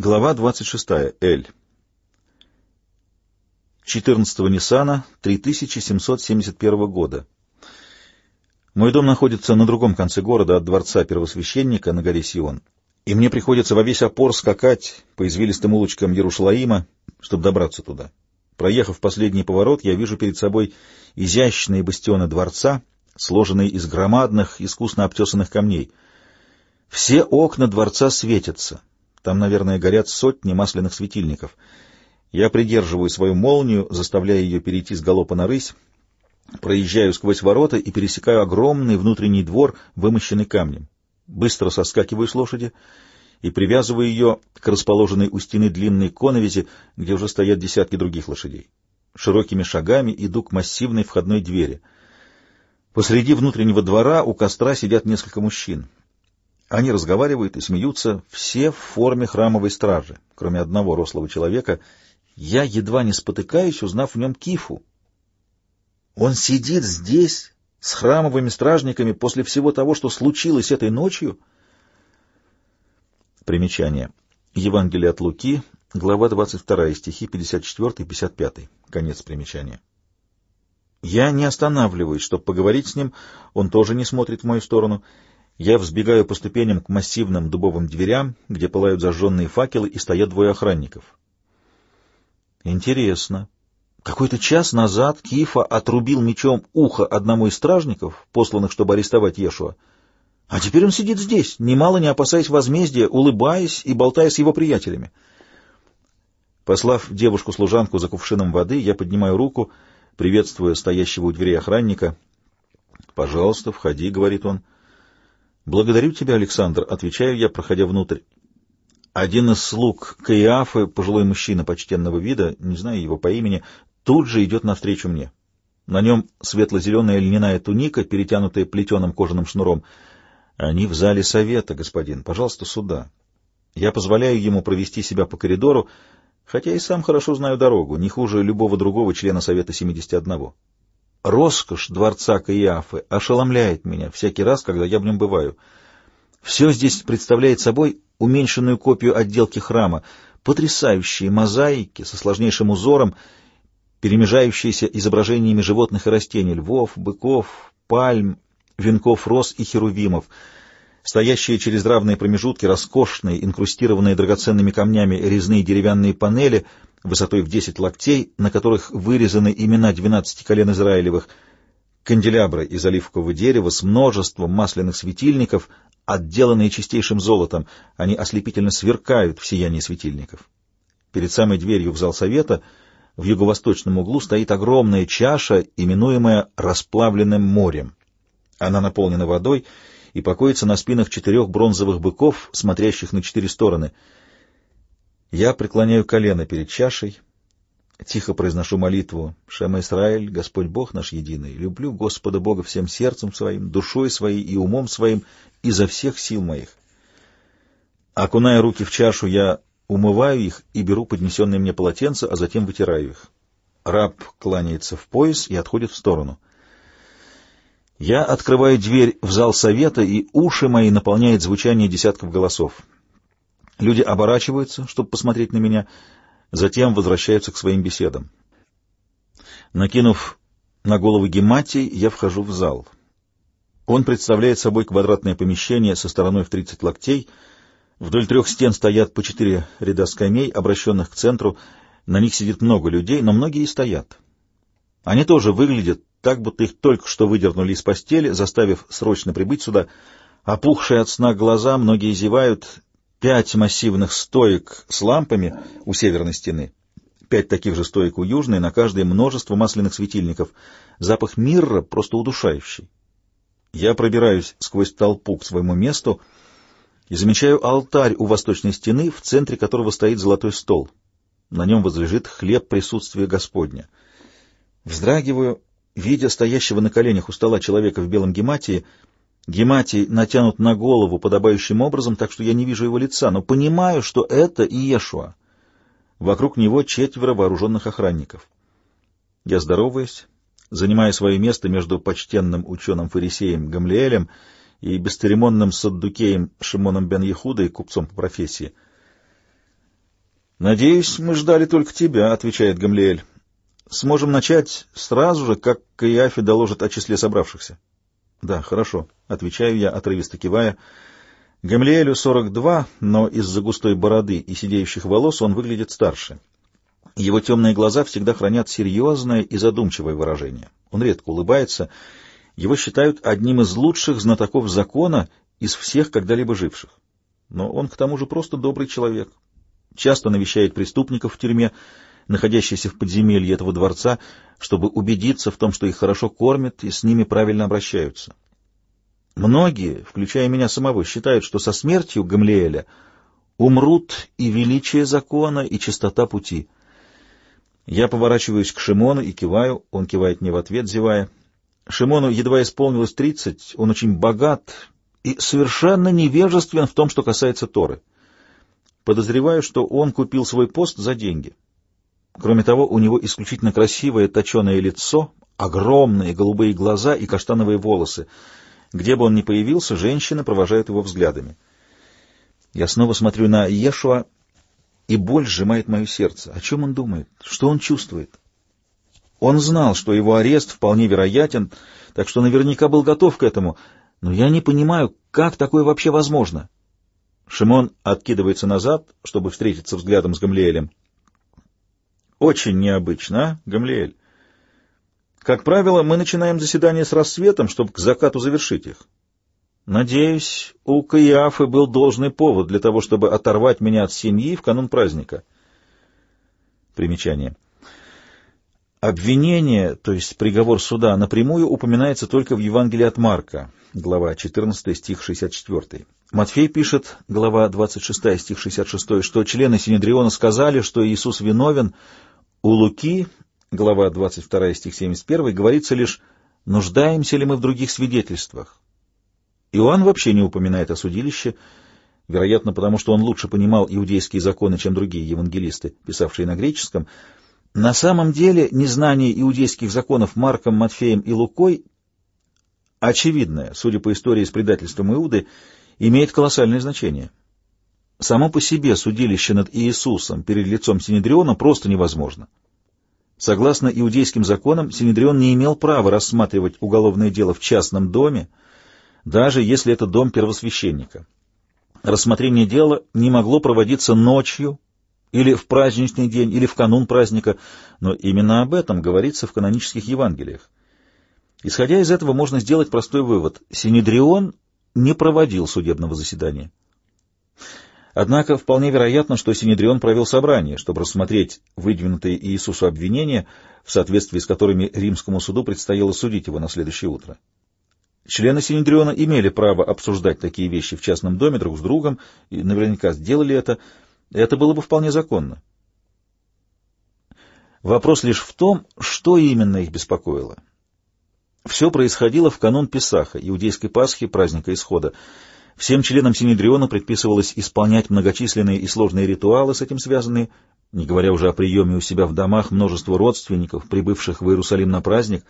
Глава 26. Эль. 14 Ниссана 3771 года. Мой дом находится на другом конце города от дворца первосвященника на горе Сион, и мне приходится во весь опор скакать по извилистым улочкам Ярушалаима, чтобы добраться туда. Проехав последний поворот, я вижу перед собой изящные бастионы дворца, сложенные из громадных, искусно обтесанных камней. Все окна дворца светятся — там, наверное, горят сотни масляных светильников. Я придерживаю свою молнию, заставляя ее перейти с галопа на рысь, проезжаю сквозь ворота и пересекаю огромный внутренний двор, вымощенный камнем. Быстро соскакиваю с лошади и привязываю ее к расположенной у стены длинной коновизи, где уже стоят десятки других лошадей. Широкими шагами иду к массивной входной двери. Посреди внутреннего двора у костра сидят несколько мужчин. Они разговаривают и смеются, все в форме храмовой стражи, кроме одного рослого человека. Я едва не спотыкаюсь, узнав в нем Кифу. Он сидит здесь с храмовыми стражниками после всего того, что случилось этой ночью? Примечание. Евангелие от Луки, глава 22, стихи 54-55. Конец примечания. Я не останавливаюсь, чтобы поговорить с ним, он тоже не смотрит в мою сторону — я взбегаю по ступеням к массивным дубовым дверям, где пылают зажженные факелы и стоят двое охранников. Интересно. Какой-то час назад Кифа отрубил мечом ухо одному из стражников, посланных, чтобы арестовать Ешуа. А теперь он сидит здесь, немало не опасаясь возмездия, улыбаясь и болтая с его приятелями. Послав девушку-служанку за кувшином воды, я поднимаю руку, приветствуя стоящего у двери охранника. «Пожалуйста, входи», — говорит он. «Благодарю тебя, Александр», — отвечаю я, проходя внутрь. Один из слуг Каиафы, пожилой мужчина почтенного вида, не знаю его по имени, тут же идет навстречу мне. На нем светло-зеленая льняная туника, перетянутая плетеным кожаным шнуром. Они в зале совета, господин. Пожалуйста, сюда. Я позволяю ему провести себя по коридору, хотя и сам хорошо знаю дорогу, не хуже любого другого члена совета 71. Роскошь дворца Каиафы ошеломляет меня всякий раз, когда я в нем бываю. Все здесь представляет собой уменьшенную копию отделки храма, потрясающие мозаики со сложнейшим узором, перемежающиеся изображениями животных и растений, львов, быков, пальм, венков роз и херувимов, стоящие через равные промежутки роскошные, инкрустированные драгоценными камнями резные деревянные панели — высотой в десять локтей, на которых вырезаны имена двенадцати колен Израилевых, канделябры из оливкового дерева с множеством масляных светильников, отделанные чистейшим золотом, они ослепительно сверкают в сиянии светильников. Перед самой дверью в зал совета в юго-восточном углу стоит огромная чаша, именуемая «расплавленным морем». Она наполнена водой и покоится на спинах четырех бронзовых быков, смотрящих на четыре стороны — я преклоняю колено перед чашей, тихо произношу молитву «Шема Исраэль, Господь Бог наш единый, люблю Господа Бога всем сердцем своим, душой своей и умом своим, изо всех сил моих». Окуная руки в чашу, я умываю их и беру поднесенное мне полотенце, а затем вытираю их. Раб кланяется в пояс и отходит в сторону. Я открываю дверь в зал совета, и уши мои наполняет звучание десятков голосов. Люди оборачиваются, чтобы посмотреть на меня, затем возвращаются к своим беседам. Накинув на голову гематий, я вхожу в зал. Он представляет собой квадратное помещение со стороной в 30 локтей. Вдоль трех стен стоят по четыре ряда скамей, обращенных к центру. На них сидит много людей, но многие и стоят. Они тоже выглядят так, будто их только что выдернули из постели, заставив срочно прибыть сюда. Опухшие от сна глаза, многие зевают, пять массивных стоек с лампами у северной стены, пять таких же стоек у южной, на каждой множество масляных светильников. Запах мирра просто удушающий. Я пробираюсь сквозь толпу к своему месту и замечаю алтарь у восточной стены, в центре которого стоит золотой стол. На нем возлежит хлеб присутствия Господня. Вздрагиваю, видя стоящего на коленях у стола человека в белом гематии — Гематий натянут на голову подобающим образом, так что я не вижу его лица, но понимаю, что это Иешуа. Вокруг него четверо вооруженных охранников. Я здороваюсь, занимая свое место между почтенным ученым-фарисеем Гамлиэлем и бесцеремонным саддукеем Шимоном бен Ехудой, купцом по профессии. «Надеюсь, мы ждали только тебя», — отвечает Гамлиэль. «Сможем начать сразу же, как Каиафе доложит о числе собравшихся». «Да, хорошо», — отвечаю я, отрывисто кивая. Гамлиэлю 42, но из-за густой бороды и сидеющих волос он выглядит старше. Его темные глаза всегда хранят серьезное и задумчивое выражение. Он редко улыбается. Его считают одним из лучших знатоков закона из всех когда-либо живших. Но он к тому же просто добрый человек. Часто навещает преступников в тюрьме, находящихся в подземелье этого дворца, чтобы убедиться в том, что их хорошо кормят и с ними правильно обращаются. Многие, включая меня самого, считают, что со смертью Гамлиэля умрут и величие закона, и чистота пути. Я поворачиваюсь к Шимону и киваю, он кивает мне в ответ, зевая. Шимону едва исполнилось тридцать, он очень богат и совершенно невежествен в том, что касается Торы. Подозреваю, что он купил свой пост за деньги. Кроме того, у него исключительно красивое точеное лицо, огромные голубые глаза и каштановые волосы. Где бы он ни появился, женщины провожают его взглядами. Я снова смотрю на Ешуа, и боль сжимает мое сердце. О чем он думает? Что он чувствует? Он знал, что его арест вполне вероятен, так что наверняка был готов к этому, но я не понимаю, как такое вообще возможно. Шимон откидывается назад, чтобы встретиться взглядом с Гамлиэлем. Очень необычно, а, Гамлиэль? Как правило, мы начинаем заседание с рассветом, чтобы к закату завершить их. Надеюсь, у Каиафы был должный повод для того, чтобы оторвать меня от семьи в канун праздника. Примечание. Обвинение, то есть приговор суда, напрямую упоминается только в Евангелии от Марка, глава 14, стих 64. Матфей пишет, глава 26, стих 66, что члены Синедриона сказали, что Иисус виновен. У Луки, глава 22, стих 71, говорится лишь «нуждаемся ли мы в других свидетельствах?». Иоанн вообще не упоминает о судилище, вероятно, потому что он лучше понимал иудейские законы, чем другие евангелисты, писавшие на греческом, на самом деле незнание иудейских законов Марком, Матфеем и Лукой, очевидное, судя по истории с предательством Иуды, имеет колоссальное значение. Само по себе судилище над Иисусом перед лицом Синедриона просто невозможно. Согласно иудейским законам, Синедрион не имел права рассматривать уголовное дело в частном доме, даже если это дом первосвященника. Рассмотрение дела не могло проводиться ночью или в праздничный день, или в канун праздника, но именно об этом говорится в канонических Евангелиях. Исходя из этого, можно сделать простой вывод. Синедрион не проводил судебного заседания. Однако вполне вероятно, что Синедрион провел собрание, чтобы рассмотреть выдвинутые Иисусу обвинения, в соответствии с которыми римскому суду предстояло судить его на следующее утро. Члены Синедриона имели право обсуждать такие вещи в частном доме друг с другом, и наверняка сделали это, это было бы вполне законно. Вопрос лишь в том, что именно их беспокоило. Все происходило в канун Песаха, иудейской Пасхи, праздника Исхода. Всем членам Синедриона предписывалось исполнять многочисленные и сложные ритуалы с этим связанные, не говоря уже о приеме у себя в домах множества родственников, прибывших в Иерусалим на праздник.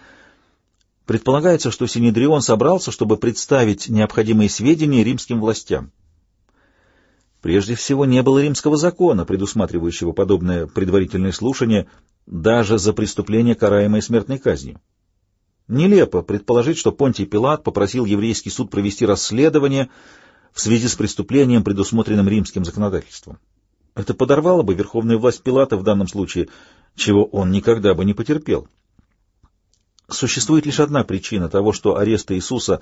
Предполагается, что Синедрион собрался, чтобы представить необходимые сведения римским властям. Прежде всего, не было римского закона, предусматривающего подобное предварительное слушание даже за преступление, караемое смертной казнью. Нелепо предположить, что Понтий Пилат попросил еврейский суд провести расследование в связи с преступлением, предусмотренным римским законодательством. Это подорвало бы верховную власть Пилата в данном случае, чего он никогда бы не потерпел. Существует лишь одна причина того, что арест Иисуса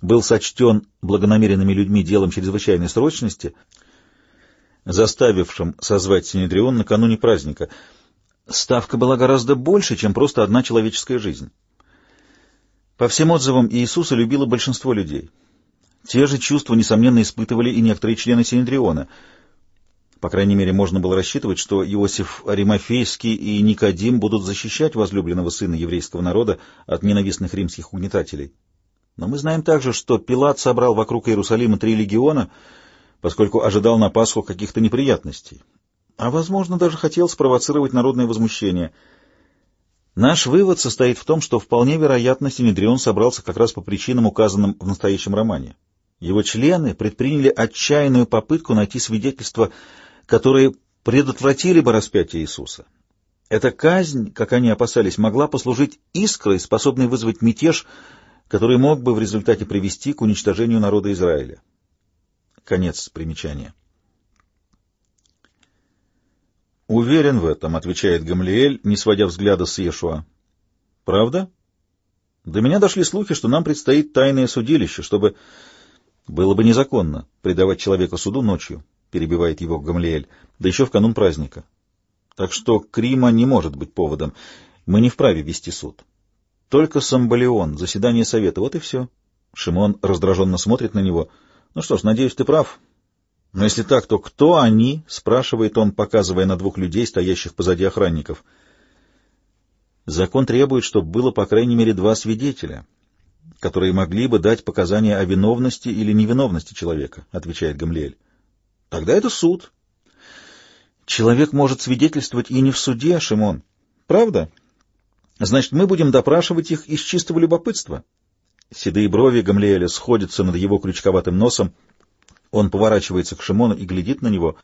был сочтен благонамеренными людьми делом чрезвычайной срочности — заставившим созвать Синедрион накануне праздника. Ставка была гораздо больше, чем просто одна человеческая жизнь. По всем отзывам Иисуса любило большинство людей. Те же чувства, несомненно, испытывали и некоторые члены Синедриона. По крайней мере, можно было рассчитывать, что Иосиф Аримафейский и Никодим будут защищать возлюбленного сына еврейского народа от ненавистных римских угнетателей. Но мы знаем также, что Пилат собрал вокруг Иерусалима три легиона — поскольку ожидал на Пасху каких-то неприятностей, а, возможно, даже хотел спровоцировать народное возмущение. Наш вывод состоит в том, что вполне вероятно Синедрион собрался как раз по причинам, указанным в настоящем романе. Его члены предприняли отчаянную попытку найти свидетельства, которые предотвратили бы распятие Иисуса. Эта казнь, как они опасались, могла послужить искрой, способной вызвать мятеж, который мог бы в результате привести к уничтожению народа Израиля. Конец примечания. «Уверен в этом», — отвечает Гамлиэль, не сводя взгляда с Иешуа. «Правда? До меня дошли слухи, что нам предстоит тайное судилище, чтобы...» «Было бы незаконно предавать человека суду ночью», — перебивает его Гамлиэль, — «да еще в канун праздника. Так что Крима не может быть поводом. Мы не вправе вести суд. Только Самбалион, заседание совета, вот и все». Шимон раздраженно смотрит на него. «Ну что ж, надеюсь, ты прав. Но если так, то кто они?» — спрашивает он, показывая на двух людей, стоящих позади охранников. «Закон требует, чтобы было по крайней мере два свидетеля» которые могли бы дать показания о виновности или невиновности человека, отвечает Гамлиэль. Тогда это суд. Человек может свидетельствовать и не в суде, Шимон. Правда? Значит, мы будем допрашивать их из чистого любопытства. Седые брови Гамлиэля сходятся над его крючковатым носом. Он поворачивается к Шимону и глядит на него.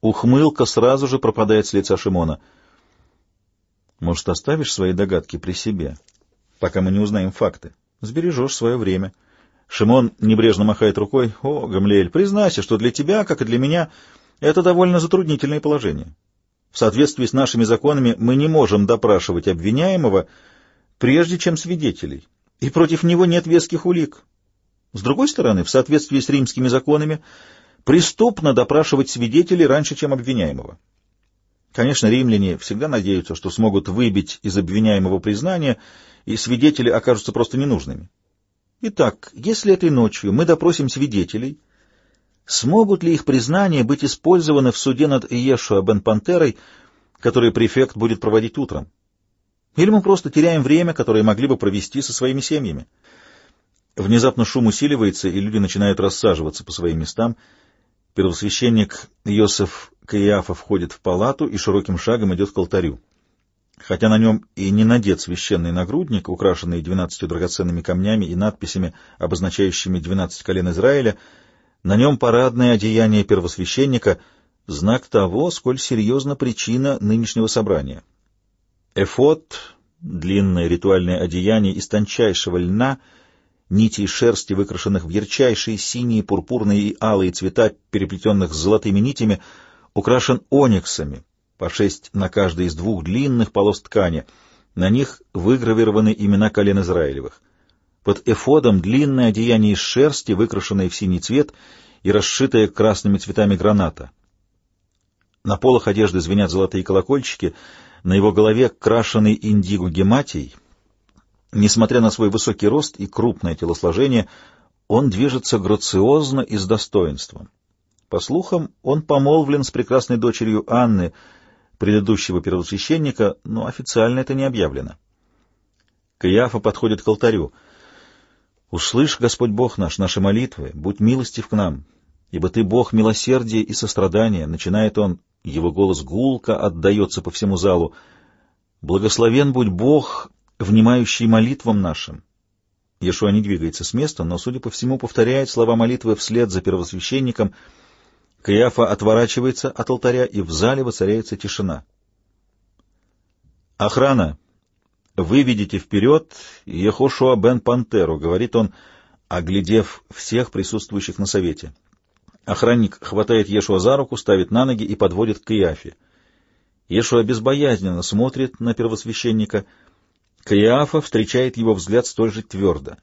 Ухмылка сразу же пропадает с лица Шимона. Может, оставишь свои догадки при себе, пока мы не узнаем факты? Сбережешь свое время. Шимон небрежно махает рукой. О, Гамлиэль, признайся, что для тебя, как и для меня, это довольно затруднительное положение. В соответствии с нашими законами мы не можем допрашивать обвиняемого, прежде чем свидетелей, и против него нет веских улик. С другой стороны, в соответствии с римскими законами, преступно допрашивать свидетелей раньше, чем обвиняемого. Конечно, римляне всегда надеются, что смогут выбить из обвиняемого признание, и свидетели окажутся просто ненужными. Итак, если этой ночью мы допросим свидетелей, смогут ли их признания быть использованы в суде над Иешуа бен Пантерой, который префект будет проводить утром? Или мы просто теряем время, которое могли бы провести со своими семьями? Внезапно шум усиливается, и люди начинают рассаживаться по своим местам — Первосвященник Иосиф Каиафа входит в палату и широким шагом идет к алтарю. Хотя на нем и не надет священный нагрудник, украшенный двенадцатью драгоценными камнями и надписями, обозначающими двенадцать колен Израиля, на нем парадное одеяние первосвященника — знак того, сколь серьезна причина нынешнего собрания. Эфот, длинное ритуальное одеяние из тончайшего льна — нитей шерсти, выкрашенных в ярчайшие синие, пурпурные и алые цвета, переплетенных с золотыми нитями, украшен ониксами, по шесть на каждой из двух длинных полос ткани. На них выгравированы имена колен Израилевых. Под эфодом длинное одеяние из шерсти, выкрашенное в синий цвет и расшитое красными цветами граната. На полах одежды звенят золотые колокольчики, на его голове крашеный индиго гематий — Несмотря на свой высокий рост и крупное телосложение, он движется грациозно и с достоинством. По слухам, он помолвлен с прекрасной дочерью Анны, предыдущего первосвященника, но официально это не объявлено. Каяфа подходит к алтарю. «Услышь, Господь Бог наш, наши молитвы, будь милостив к нам, ибо Ты Бог милосердия и сострадания», — начинает он, его голос гулко отдается по всему залу. «Благословен будь Бог, внимающий молитвам нашим. Иешуа не двигается с места, но, судя по всему, повторяет слова молитвы вслед за первосвященником. Каиафа отворачивается от алтаря, и в зале воцаряется тишина. «Охрана! Вы видите вперед Ехошуа бен Пантеру», — говорит он, оглядев всех присутствующих на совете. Охранник хватает Ешуа за руку, ставит на ноги и подводит к Каиафе. Ешуа безбоязненно смотрит на первосвященника — Каиафа встречает его взгляд столь же твердо.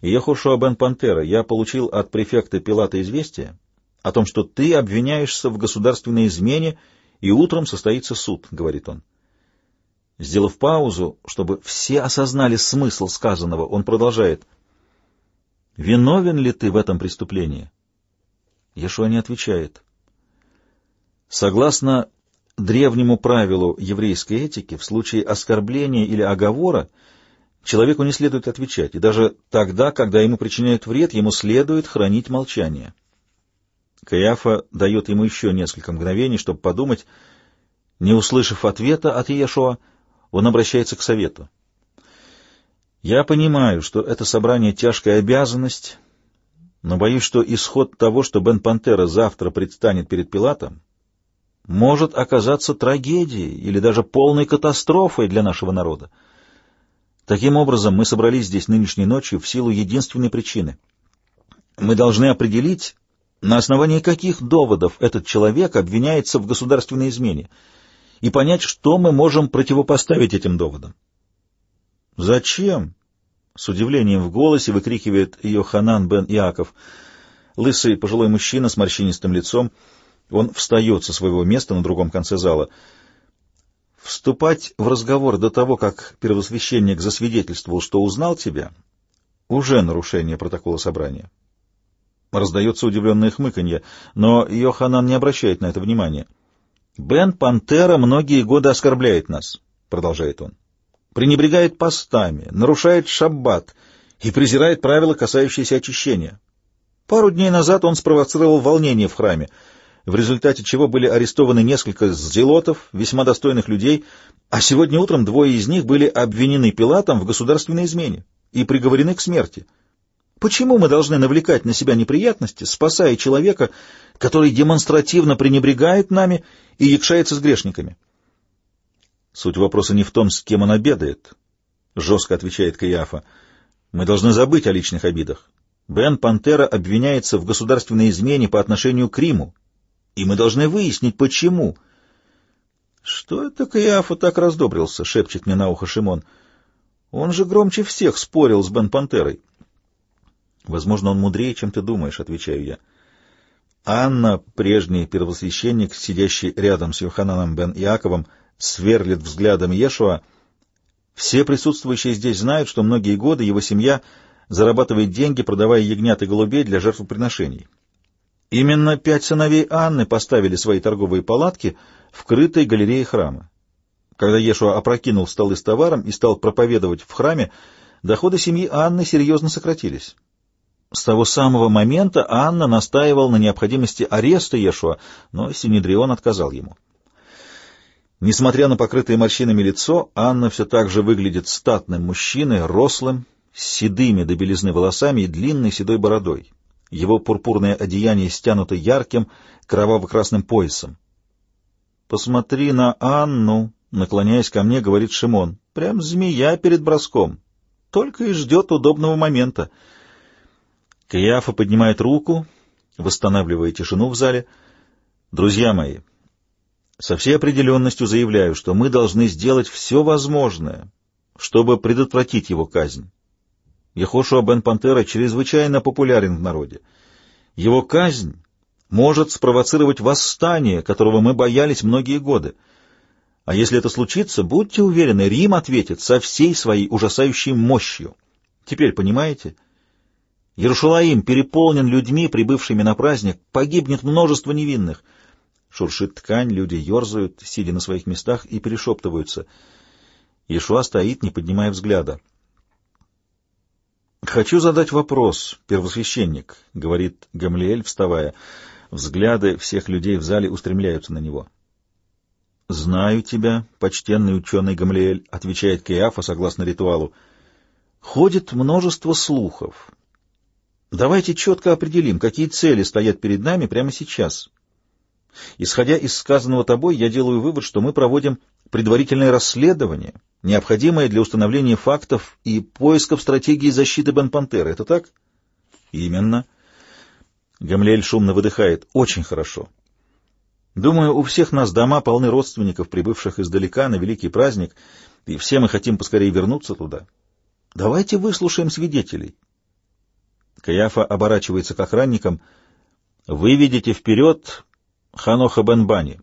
«Ехушуа бен Пантера, я получил от префекта Пилата известие о том, что ты обвиняешься в государственной измене, и утром состоится суд», — говорит он. Сделав паузу, чтобы все осознали смысл сказанного, он продолжает. «Виновен ли ты в этом преступлении?» Ешуа не отвечает. Согласно древнему правилу еврейской этики в случае оскорбления или оговора человеку не следует отвечать, и даже тогда, когда ему причиняют вред, ему следует хранить молчание. Каяфа дает ему еще несколько мгновений, чтобы подумать. Не услышав ответа от Иешуа, он обращается к совету. «Я понимаю, что это собрание — тяжкая обязанность, но боюсь, что исход того, что Бен Пантера завтра предстанет перед Пилатом, может оказаться трагедией или даже полной катастрофой для нашего народа. Таким образом, мы собрались здесь нынешней ночью в силу единственной причины. Мы должны определить, на основании каких доводов этот человек обвиняется в государственной измене, и понять, что мы можем противопоставить этим доводам. «Зачем?» — с удивлением в голосе выкрикивает Йоханан бен Иаков. Лысый пожилой мужчина с морщинистым лицом. Он встает со своего места на другом конце зала. Вступать в разговор до того, как первосвященник засвидетельствовал, что узнал тебя, уже нарушение протокола собрания. Раздается удивленное хмыканье, но Йоханан не обращает на это внимания. «Бен Пантера многие годы оскорбляет нас», — продолжает он пренебрегает постами, нарушает шаббат и презирает правила, касающиеся очищения. Пару дней назад он спровоцировал волнение в храме, в результате чего были арестованы несколько зелотов, весьма достойных людей, а сегодня утром двое из них были обвинены Пилатом в государственной измене и приговорены к смерти. Почему мы должны навлекать на себя неприятности, спасая человека, который демонстративно пренебрегает нами и якшается с грешниками? Суть вопроса не в том, с кем он обедает, — жестко отвечает Каяфа. Мы должны забыть о личных обидах. Бен Пантера обвиняется в государственной измене по отношению к Риму, и мы должны выяснить, почему. — Что это Каяфа так раздобрился? — шепчет мне на ухо Шимон. — Он же громче всех спорил с Бен Пантерой. — Возможно, он мудрее, чем ты думаешь, — отвечаю я. Анна, прежний первосвященник, сидящий рядом с Йохананом бен Иаковом, — сверлит взглядом Ешуа. Все присутствующие здесь знают, что многие годы его семья зарабатывает деньги, продавая ягнят и голубей для жертвоприношений. Именно пять сыновей Анны поставили свои торговые палатки в крытой галерее храма. Когда Ешуа опрокинул столы с товаром и стал проповедовать в храме, доходы семьи Анны серьезно сократились. С того самого момента Анна настаивал на необходимости ареста Ешуа, но Синедрион отказал ему. Несмотря на покрытое морщинами лицо, Анна все так же выглядит статным мужчиной, рослым, с седыми до белизны волосами и длинной седой бородой. Его пурпурное одеяние стянуто ярким кроваво-красным поясом. «Посмотри на Анну», — наклоняясь ко мне, говорит Шимон. «Прям змея перед броском. Только и ждет удобного момента». Каяфа поднимает руку, восстанавливая тишину в зале. «Друзья мои, со всей определенностью заявляю, что мы должны сделать все возможное, чтобы предотвратить его казнь. Ехошуа бен Пантера чрезвычайно популярен в народе. Его казнь может спровоцировать восстание, которого мы боялись многие годы. А если это случится, будьте уверены, Рим ответит со всей своей ужасающей мощью. Теперь понимаете? Иерушалаим переполнен людьми, прибывшими на праздник, погибнет множество невинных — Шуршит ткань, люди ерзают, сидя на своих местах, и перешептываются. Ишуа стоит, не поднимая взгляда. «Хочу задать вопрос, первосвященник», — говорит Гамлиэль, вставая. Взгляды всех людей в зале устремляются на него. «Знаю тебя, почтенный ученый Гамлиэль», — отвечает Кеафа согласно ритуалу. «Ходит множество слухов. Давайте четко определим, какие цели стоят перед нами прямо сейчас». Исходя из сказанного тобой, я делаю вывод, что мы проводим предварительное расследование, необходимое для установления фактов и поисков стратегии защиты Бен-Пантеры. Это так? Именно. Гамлель шумно выдыхает. Очень хорошо. Думаю, у всех нас дома полны родственников, прибывших издалека на великий праздник, и все мы хотим поскорее вернуться туда. Давайте выслушаем свидетелей. Каяфа оборачивается к охранникам. Вы видите вперед Ханоха бен Бани.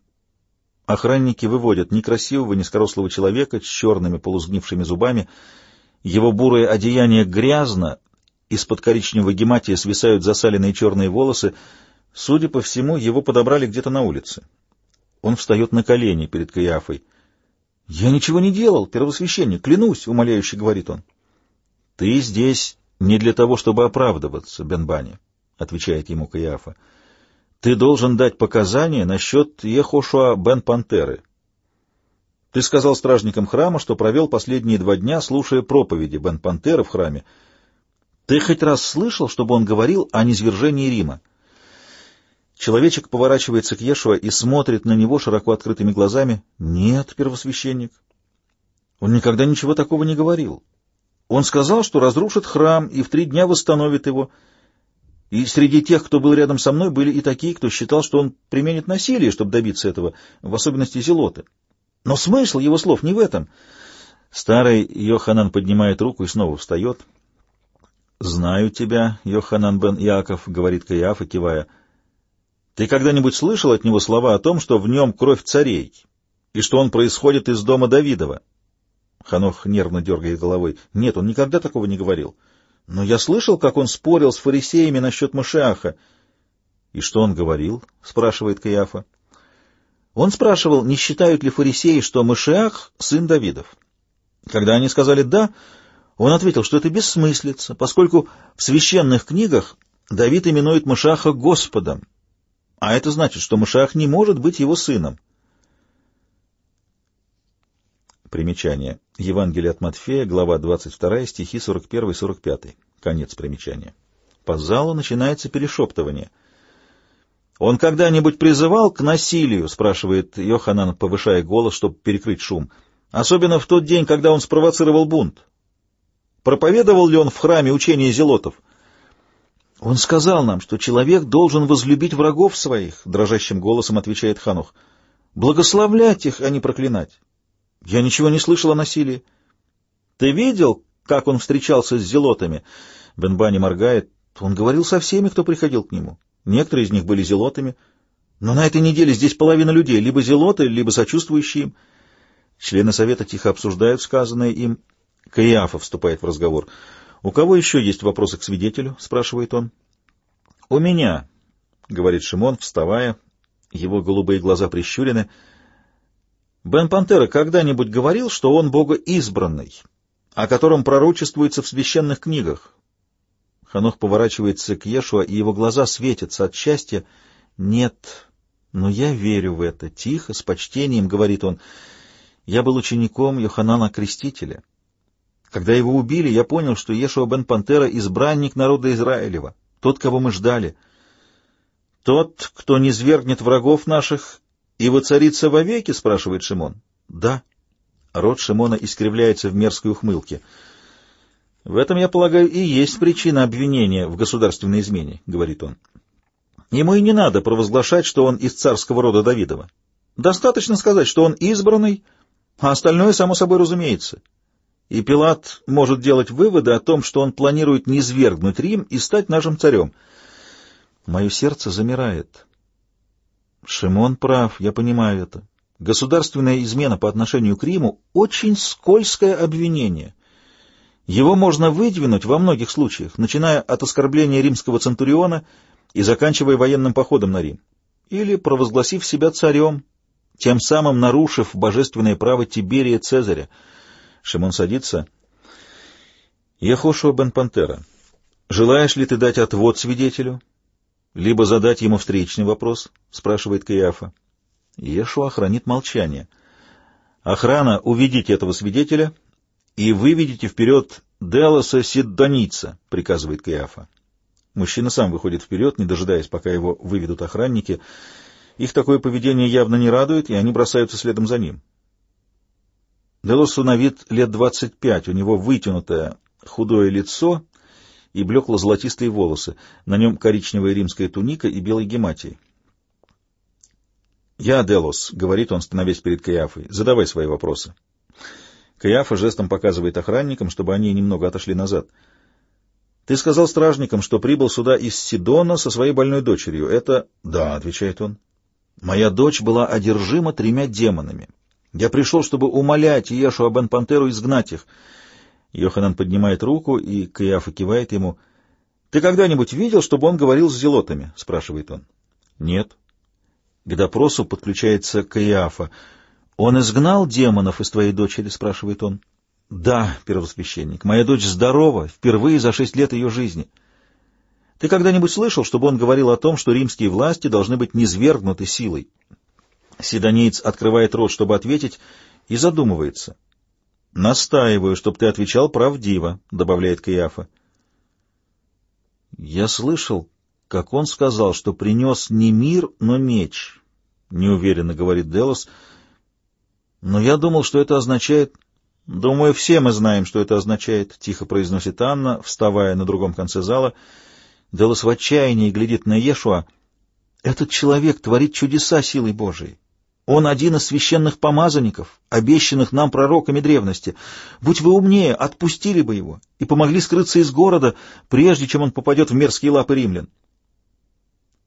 Охранники выводят некрасивого, низкорослого человека с черными полузгнившими зубами. Его бурое одеяние грязно, из-под коричневого гематия свисают засаленные черные волосы. Судя по всему, его подобрали где-то на улице. Он встает на колени перед Каиафой. — Я ничего не делал, первосвященник, клянусь, — умоляюще говорит он. — Ты здесь не для того, чтобы оправдываться, Бенбани, — отвечает ему Каиафа. Ты должен дать показания насчет Ехошуа бен Пантеры. Ты сказал стражникам храма, что провел последние два дня, слушая проповеди бен Пантеры в храме. Ты хоть раз слышал, чтобы он говорил о низвержении Рима? Человечек поворачивается к Ешуа и смотрит на него широко открытыми глазами. «Нет, первосвященник». Он никогда ничего такого не говорил. Он сказал, что разрушит храм и в три дня восстановит его. И среди тех, кто был рядом со мной, были и такие, кто считал, что он применит насилие, чтобы добиться этого, в особенности Зелоты. Но смысл его слов не в этом. Старый Йоханан поднимает руку и снова встает. «Знаю тебя, Йоханан бен Яков», — говорит Каиафа, кивая, — ты когда-нибудь слышал от него слова о том, что в нем кровь царей, и что он происходит из дома Давидова? Ханох нервно дергает головой. Нет, он никогда такого не говорил. Но я слышал, как он спорил с фарисеями насчет Машиаха. И что он говорил? спрашивает Каиафа. Он спрашивал, не считают ли фарисеи, что Машиах — сын Давидов. Когда они сказали «да», он ответил, что это бессмыслица, поскольку в священных книгах Давид именует Машаха Господом, а это значит, что Машах не может быть его сыном. Примечание. Евангелие от Матфея, глава 22, стихи 41-45. Конец примечания. По залу начинается перешептывание. «Он когда-нибудь призывал к насилию?» — спрашивает Йоханан, повышая голос, чтобы перекрыть шум. «Особенно в тот день, когда он спровоцировал бунт. Проповедовал ли он в храме учение зелотов?» «Он сказал нам, что человек должен возлюбить врагов своих», — дрожащим голосом отвечает Ханух. «Благословлять их, а не проклинать. Я ничего не слышал о насилии». «Ты видел, как он встречался с зелотами?» Бенбани моргает. Он говорил со всеми, кто приходил к нему. Некоторые из них были зелотами. Но на этой неделе здесь половина людей, либо зелоты, либо сочувствующие им. Члены совета тихо обсуждают сказанное им. Каиафа вступает в разговор — «У кого еще есть вопросы к свидетелю?» — спрашивает он. «У меня», — говорит Шимон, вставая. Его голубые глаза прищурены. «Бен Пантера когда-нибудь говорил, что он богоизбранный, о котором пророчествуется в священных книгах?» Ханох поворачивается к Ешуа, и его глаза светятся от счастья. «Нет, но я верю в это. Тихо, с почтением», — говорит он. «Я был учеником Йоханана Крестителя». Когда его убили, я понял, что Ешуа бен Пантера — избранник народа Израилева, тот, кого мы ждали. «Тот, кто не свергнет врагов наших и воцарится вовеки?» — спрашивает Шимон. «Да». Рот Шимона искривляется в мерзкой ухмылке. «В этом, я полагаю, и есть причина обвинения в государственной измене», — говорит он. «Ему и не надо провозглашать, что он из царского рода Давидова. Достаточно сказать, что он избранный, а остальное, само собой, разумеется и Пилат может делать выводы о том, что он планирует низвергнуть Рим и стать нашим царем. Мое сердце замирает. Шимон прав, я понимаю это. Государственная измена по отношению к Риму — очень скользкое обвинение. Его можно выдвинуть во многих случаях, начиная от оскорбления римского центуриона и заканчивая военным походом на Рим, или провозгласив себя царем, тем самым нарушив божественное право Тиберия Цезаря — Шимон садится. Ехошуа бен Пантера, желаешь ли ты дать отвод свидетелю, либо задать ему встречный вопрос? — спрашивает Каиафа. Ешуа хранит молчание. Охрана, уведите этого свидетеля и выведите вперед Делоса Сиддоница, — приказывает Каиафа. Мужчина сам выходит вперед, не дожидаясь, пока его выведут охранники. Их такое поведение явно не радует, и они бросаются следом за ним. Делосу на вид лет двадцать пять, у него вытянутое худое лицо и блекло-золотистые волосы, на нем коричневая римская туника и белый гематий. «Я Делос», — говорит он, становясь перед Каиафой, — «задавай свои вопросы». Каиафа жестом показывает охранникам, чтобы они немного отошли назад. «Ты сказал стражникам, что прибыл сюда из Сидона со своей больной дочерью. Это...» «Да», — отвечает он. «Моя дочь была одержима тремя демонами. Я пришел, чтобы умолять Иешуа бен Пантеру изгнать их. Йоханан поднимает руку, и Каиафа кивает ему. — Ты когда-нибудь видел, чтобы он говорил с зелотами? — спрашивает он. — Нет. К допросу подключается Каиафа. — Он изгнал демонов из твоей дочери? — спрашивает он. — Да, первосвященник. Моя дочь здорова, впервые за шесть лет ее жизни. Ты когда-нибудь слышал, чтобы он говорил о том, что римские власти должны быть низвергнуты силой? Седонеец открывает рот, чтобы ответить, и задумывается. «Настаиваю, чтобы ты отвечал правдиво», — добавляет Каиафа. «Я слышал, как он сказал, что принес не мир, но меч, — неуверенно говорит Делос. Но я думал, что это означает... Думаю, все мы знаем, что это означает, — тихо произносит Анна, вставая на другом конце зала. Делос в отчаянии глядит на Ешуа. Этот человек творит чудеса силой Божией. Он один из священных помазанников, обещанных нам пророками древности. Будь вы умнее, отпустили бы его и помогли скрыться из города, прежде чем он попадет в мерзкие лапы римлян.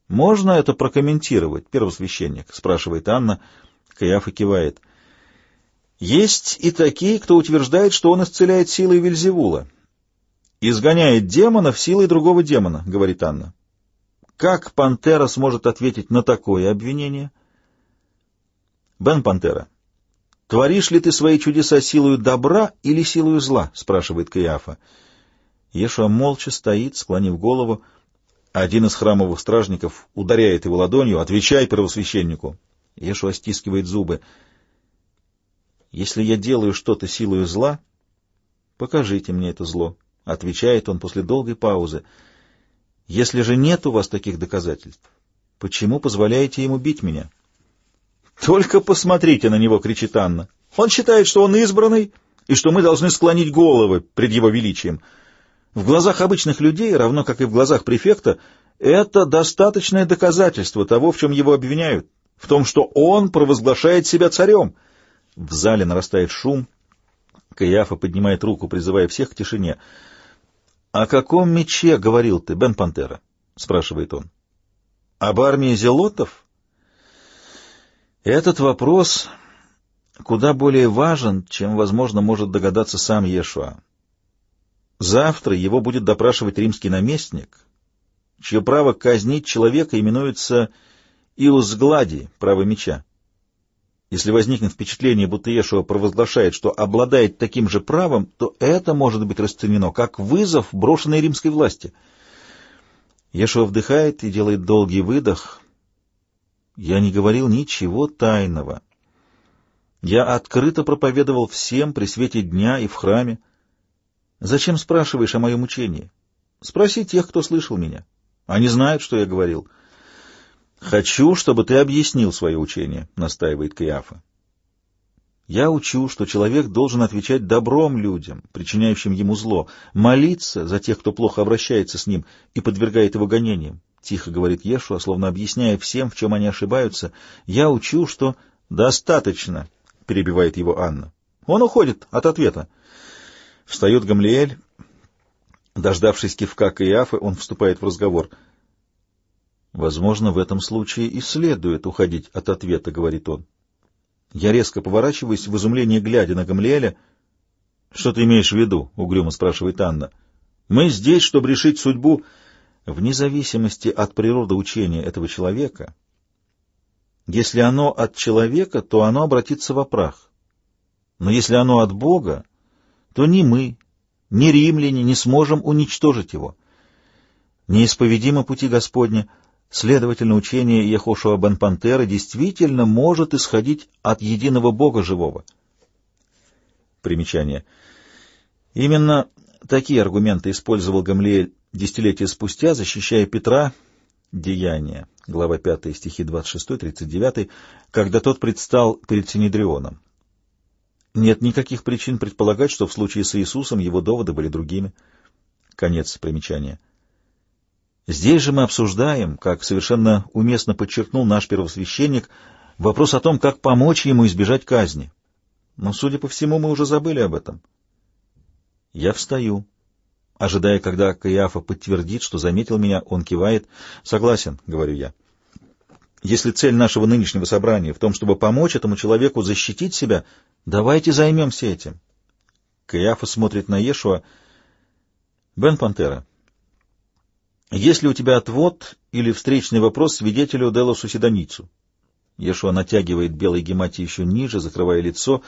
«Можно это прокомментировать, первосвященник?» — спрашивает Анна. Каиафа кивает. «Есть и такие, кто утверждает, что он исцеляет силой Вельзевула. Изгоняет демонов силой другого демона», — говорит Анна. «Как Пантера сможет ответить на такое обвинение?» Бен Пантера, творишь ли ты свои чудеса силою добра или силою зла? — спрашивает Каиафа. Ешуа молча стоит, склонив голову. Один из храмовых стражников ударяет его ладонью. «Отвечай первосвященнику!» Ешуа стискивает зубы. «Если я делаю что-то силою зла, покажите мне это зло», — отвечает он после долгой паузы. «Если же нет у вас таких доказательств, почему позволяете ему бить меня?» «Только посмотрите на него!» — кричит Анна. «Он считает, что он избранный, и что мы должны склонить головы пред его величием. В глазах обычных людей, равно как и в глазах префекта, это достаточное доказательство того, в чем его обвиняют, в том, что он провозглашает себя царем». В зале нарастает шум. Каиафа поднимает руку, призывая всех к тишине. «О каком мече говорил ты, Бен Пантера?» — спрашивает он. «Об армии зелотов?» Этот вопрос куда более важен, чем, возможно, может догадаться сам Иешуа. Завтра его будет допрашивать римский наместник, чье право казнить человека именуется иусглади, право меча. Если возникнет впечатление, будто Иешуа провозглашает, что обладает таким же правом, то это может быть расценено как вызов брошенной римской власти. Иешуа вдыхает и делает долгий выдох — я не говорил ничего тайного. Я открыто проповедовал всем при свете дня и в храме. Зачем спрашиваешь о моем учении? Спроси тех, кто слышал меня. Они знают, что я говорил. Хочу, чтобы ты объяснил свое учение, настаивает Каиафа. Я учу, что человек должен отвечать добром людям, причиняющим ему зло, молиться за тех, кто плохо обращается с ним и подвергает его гонениям. Тихо говорит Ешуа, словно объясняя всем, в чем они ошибаются. Я учу, что достаточно, перебивает его Анна. Он уходит от ответа. Встает Гамлиэль. Дождавшись кивка Каиафы, он вступает в разговор. «Возможно, в этом случае и следует уходить от ответа», — говорит он. Я резко поворачиваюсь, в изумлении глядя на Гамлиэля. «Что ты имеешь в виду?» — угрюмо спрашивает Анна. «Мы здесь, чтобы решить судьбу...» Вне зависимости от природы учения этого человека, если оно от человека, то оно обратится во прах. Но если оно от Бога, то ни мы, ни римляне не сможем уничтожить его. Неисповедимы пути Господни, следовательно, учение Ехошуа бен Пантера действительно может исходить от единого Бога живого. Примечание. Именно такие аргументы использовал Гамлиэль десятилетия спустя, защищая Петра, Деяния, глава 5, стихи 26-39, когда тот предстал перед Синедрионом. Нет никаких причин предполагать, что в случае с Иисусом его доводы были другими. Конец примечания. Здесь же мы обсуждаем, как совершенно уместно подчеркнул наш первосвященник, вопрос о том, как помочь ему избежать казни. Но, судя по всему, мы уже забыли об этом. Я встаю. Ожидая, когда Каиафа подтвердит, что заметил меня, он кивает. «Согласен», — говорю я. «Если цель нашего нынешнего собрания в том, чтобы помочь этому человеку защитить себя, давайте займемся этим». Каиафа смотрит на Ешуа. «Бен Пантера, есть ли у тебя отвод или встречный вопрос свидетелю Делосу Седоницу?» Ешуа натягивает белой гемати еще ниже, закрывая лицо.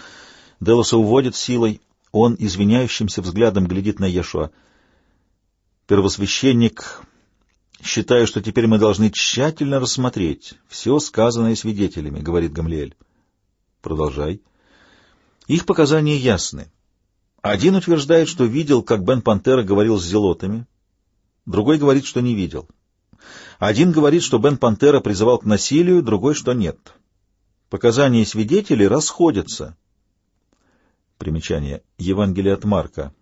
Делоса уводит силой. Он извиняющимся взглядом глядит на Ешуа первосвященник, считаю, что теперь мы должны тщательно рассмотреть все сказанное свидетелями, — говорит Гамлиэль. Продолжай. Их показания ясны. Один утверждает, что видел, как Бен Пантера говорил с зелотами, другой говорит, что не видел. Один говорит, что Бен Пантера призывал к насилию, другой, что нет. Показания свидетелей расходятся. Примечание. Евангелие от Марка.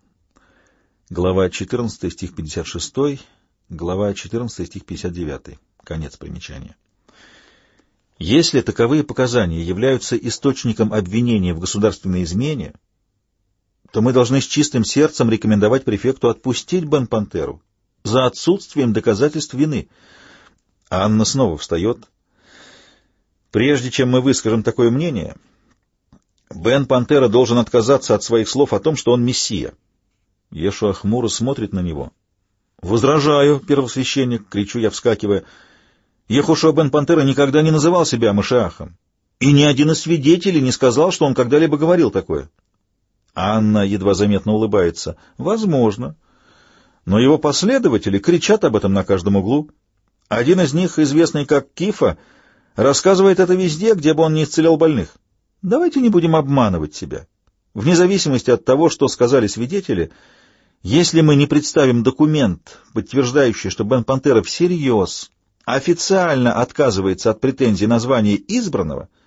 Глава 14, стих 56, глава 14, стих 59. Конец примечания. Если таковые показания являются источником обвинения в государственной измене, то мы должны с чистым сердцем рекомендовать префекту отпустить Бен Пантеру за отсутствием доказательств вины. А Анна снова встает. Прежде чем мы выскажем такое мнение, Бен Пантера должен отказаться от своих слов о том, что он мессия. Ешуа хмуро смотрит на него. «Возражаю, первосвященник!» — кричу я, вскакивая. Ехушуа Бен Пантера никогда не называл себя Машиахом, и ни один из свидетелей не сказал, что он когда-либо говорил такое. Анна едва заметно улыбается. Возможно. Но его последователи кричат об этом на каждом углу. Один из них, известный как Кифа, рассказывает это везде, где бы он не исцелял больных. Давайте не будем обманывать себя. Вне зависимости от того, что сказали свидетели, если мы не представим документ, подтверждающий, что Бен Пантера всерьез, официально отказывается от претензий на звание избранного —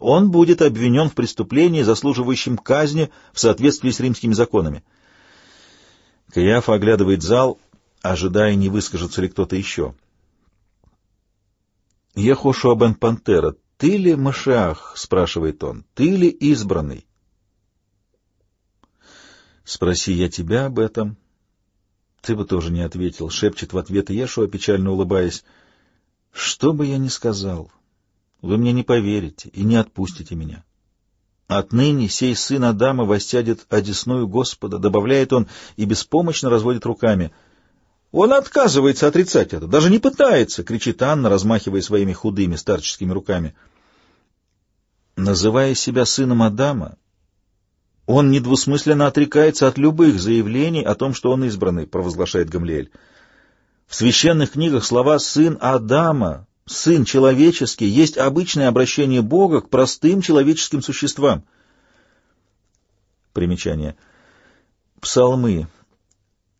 он будет обвинен в преступлении, заслуживающем казни в соответствии с римскими законами. Каяфа оглядывает зал, ожидая, не выскажется ли кто-то еще. «Ехошуа бен Пантера, ты ли Машиах?» — спрашивает он. «Ты ли избранный?» «Спроси я тебя об этом». «Ты бы тоже не ответил», — шепчет в ответ Ешуа, печально улыбаясь. «Что бы я ни сказал, вы мне не поверите и не отпустите меня. Отныне сей сын Адама воссядет одесную Господа, добавляет он и беспомощно разводит руками. Он отказывается отрицать это, даже не пытается, кричит Анна, размахивая своими худыми старческими руками. Называя себя сыном Адама, он недвусмысленно отрекается от любых заявлений о том, что он избранный, провозглашает Гамлиэль. В священных книгах слова «сын Адама» Сын человеческий есть обычное обращение Бога к простым человеческим существам. Примечание. Псалмы.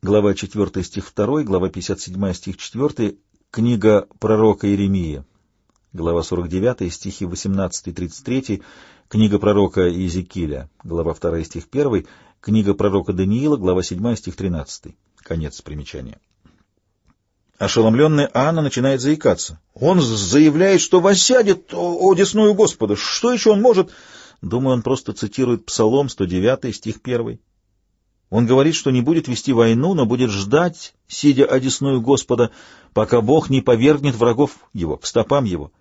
Глава 4, стих 2, глава 57, стих 4, книга пророка Иеремии. Глава 49, стихи 18-33, книга пророка Иезекииля, глава 2, стих 1, книга пророка Даниила, глава 7, стих 13. Конец примечания. Ошеломленная Анна начинает заикаться. Он заявляет, что воссядет о, о десную Господа. Что еще он может? Думаю, он просто цитирует Псалом 109, стих 1. Он говорит, что не будет вести войну, но будет ждать, сидя одесную Господа, пока Бог не повергнет врагов его, к стопам его.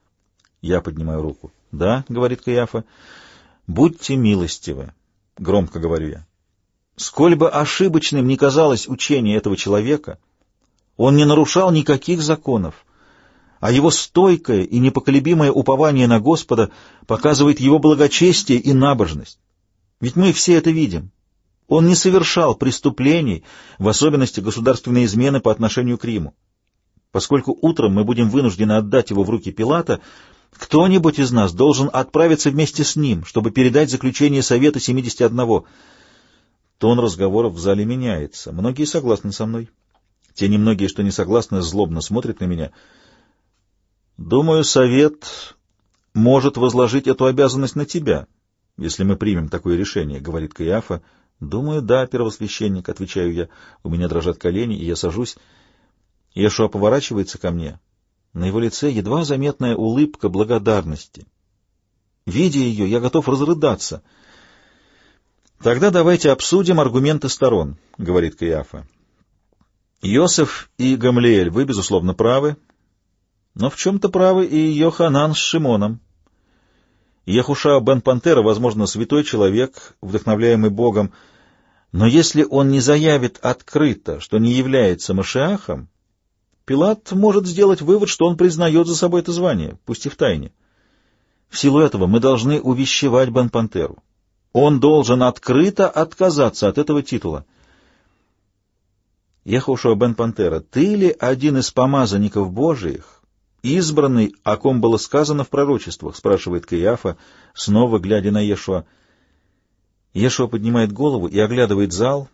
Я поднимаю руку. «Да», — говорит Каяфа, — «будьте милостивы», — громко говорю я. Сколь бы ошибочным ни казалось учение этого человека, он не нарушал никаких законов, а его стойкое и непоколебимое упование на Господа показывает его благочестие и набожность. Ведь мы все это видим. Он не совершал преступлений, в особенности государственной измены по отношению к Риму. Поскольку утром мы будем вынуждены отдать его в руки Пилата, кто-нибудь из нас должен отправиться вместе с ним, чтобы передать заключение Совета 71. Тон разговоров в зале меняется. Многие согласны со мной. Те немногие, что не согласны, злобно смотрят на меня. Думаю, совет может возложить эту обязанность на тебя, если мы примем такое решение, — говорит Каиафа. Думаю, да, первосвященник, — отвечаю я. У меня дрожат колени, и я сажусь. Иешуа поворачивается ко мне. На его лице едва заметная улыбка благодарности. Видя ее, я готов разрыдаться. «Тогда давайте обсудим аргументы сторон», — говорит Каиафа. Йосеф и Гамлиэль, вы, безусловно, правы, но в чем-то правы и Йоханан с Шимоном. Ехуша бен Пантера, возможно, святой человек, вдохновляемый Богом, но если он не заявит открыто, что не является Машиахом, Пилат может сделать вывод, что он признает за собой это звание, пусть и в тайне. В силу этого мы должны увещевать Бен Пантеру. Он должен открыто отказаться от этого титула — Ехушуа бен Пантера, ты ли один из помазанников Божиих, избранный, о ком было сказано в пророчествах? — спрашивает Каиафа, снова глядя на Ешуа. Ешуа поднимает голову и оглядывает зал,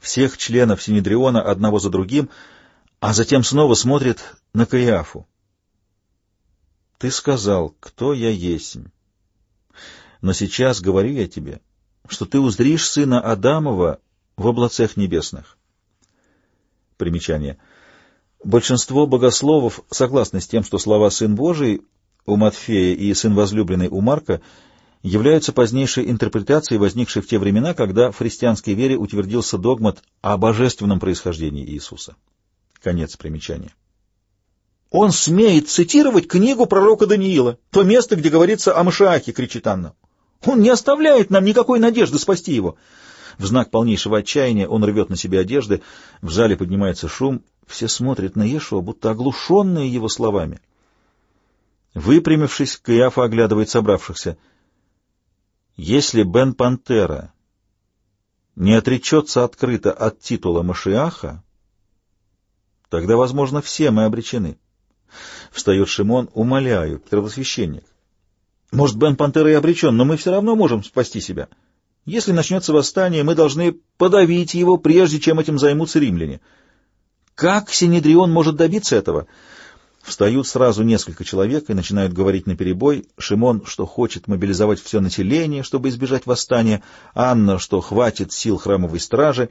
всех членов Синедриона одного за другим, а затем снова смотрит на Каиафу. Ты сказал, кто я есть. Но сейчас говорю я тебе, что ты узришь сына Адамова в облацах небесных. Примечание. Большинство богословов согласны с тем, что слова «сын Божий» у Матфея и «сын возлюбленный» у Марка являются позднейшей интерпретацией, возникшей в те времена, когда в христианской вере утвердился догмат о божественном происхождении Иисуса. Конец примечания. «Он смеет цитировать книгу пророка Даниила, то место, где говорится о Машиахе», — кричит Анна. «Он не оставляет нам никакой надежды спасти его». В знак полнейшего отчаяния он рвет на себе одежды, в зале поднимается шум, все смотрят на Ешуа, будто оглушенные его словами. Выпрямившись, Каиафа оглядывает собравшихся. Если Бен Пантера не отречется открыто от титула Машиаха, тогда, возможно, все мы обречены. Встает Шимон, умоляю, первосвященник. Может, Бен Пантера и обречен, но мы все равно можем спасти себя. Если начнется восстание, мы должны подавить его, прежде чем этим займутся римляне. Как Синедрион может добиться этого? Встают сразу несколько человек и начинают говорить наперебой. Шимон, что хочет мобилизовать все население, чтобы избежать восстания. Анна, что хватит сил храмовой стражи.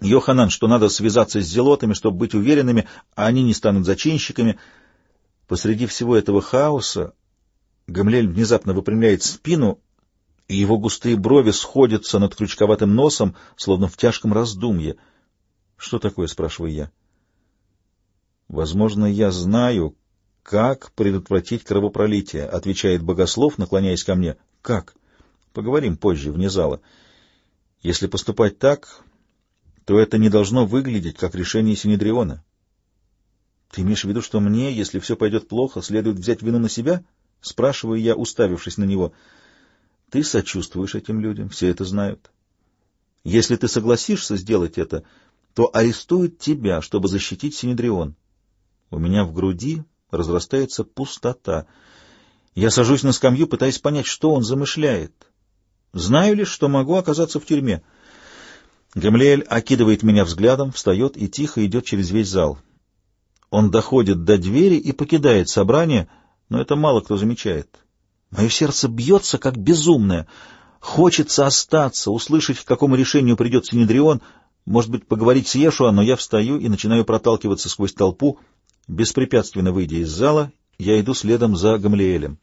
Йоханан, что надо связаться с зелотами, чтобы быть уверенными, а они не станут зачинщиками. Посреди всего этого хаоса Гамлель внезапно выпрямляет спину, и его густые брови сходятся над крючковатым носом, словно в тяжком раздумье. «Что такое?» — спрашиваю я. «Возможно, я знаю, как предотвратить кровопролитие», — отвечает богослов, наклоняясь ко мне. «Как?» «Поговорим позже, вне зала. Если поступать так, то это не должно выглядеть как решение Синедриона. Ты имеешь в виду, что мне, если все пойдет плохо, следует взять вину на себя?» — спрашиваю я, уставившись на него. «Ты сочувствуешь этим людям, все это знают. Если ты согласишься сделать это, то арестуют тебя, чтобы защитить Синедрион. У меня в груди разрастается пустота. Я сажусь на скамью, пытаясь понять, что он замышляет. Знаю лишь, что могу оказаться в тюрьме». Гамлиэль окидывает меня взглядом, встает и тихо идет через весь зал. Он доходит до двери и покидает собрание, но это мало кто замечает. Мое сердце бьется, как безумное. Хочется остаться, услышать, к какому решению придет Синедрион, может быть, поговорить с Ешуа, но я встаю и начинаю проталкиваться сквозь толпу. Беспрепятственно выйдя из зала, я иду следом за Гамлиэлем.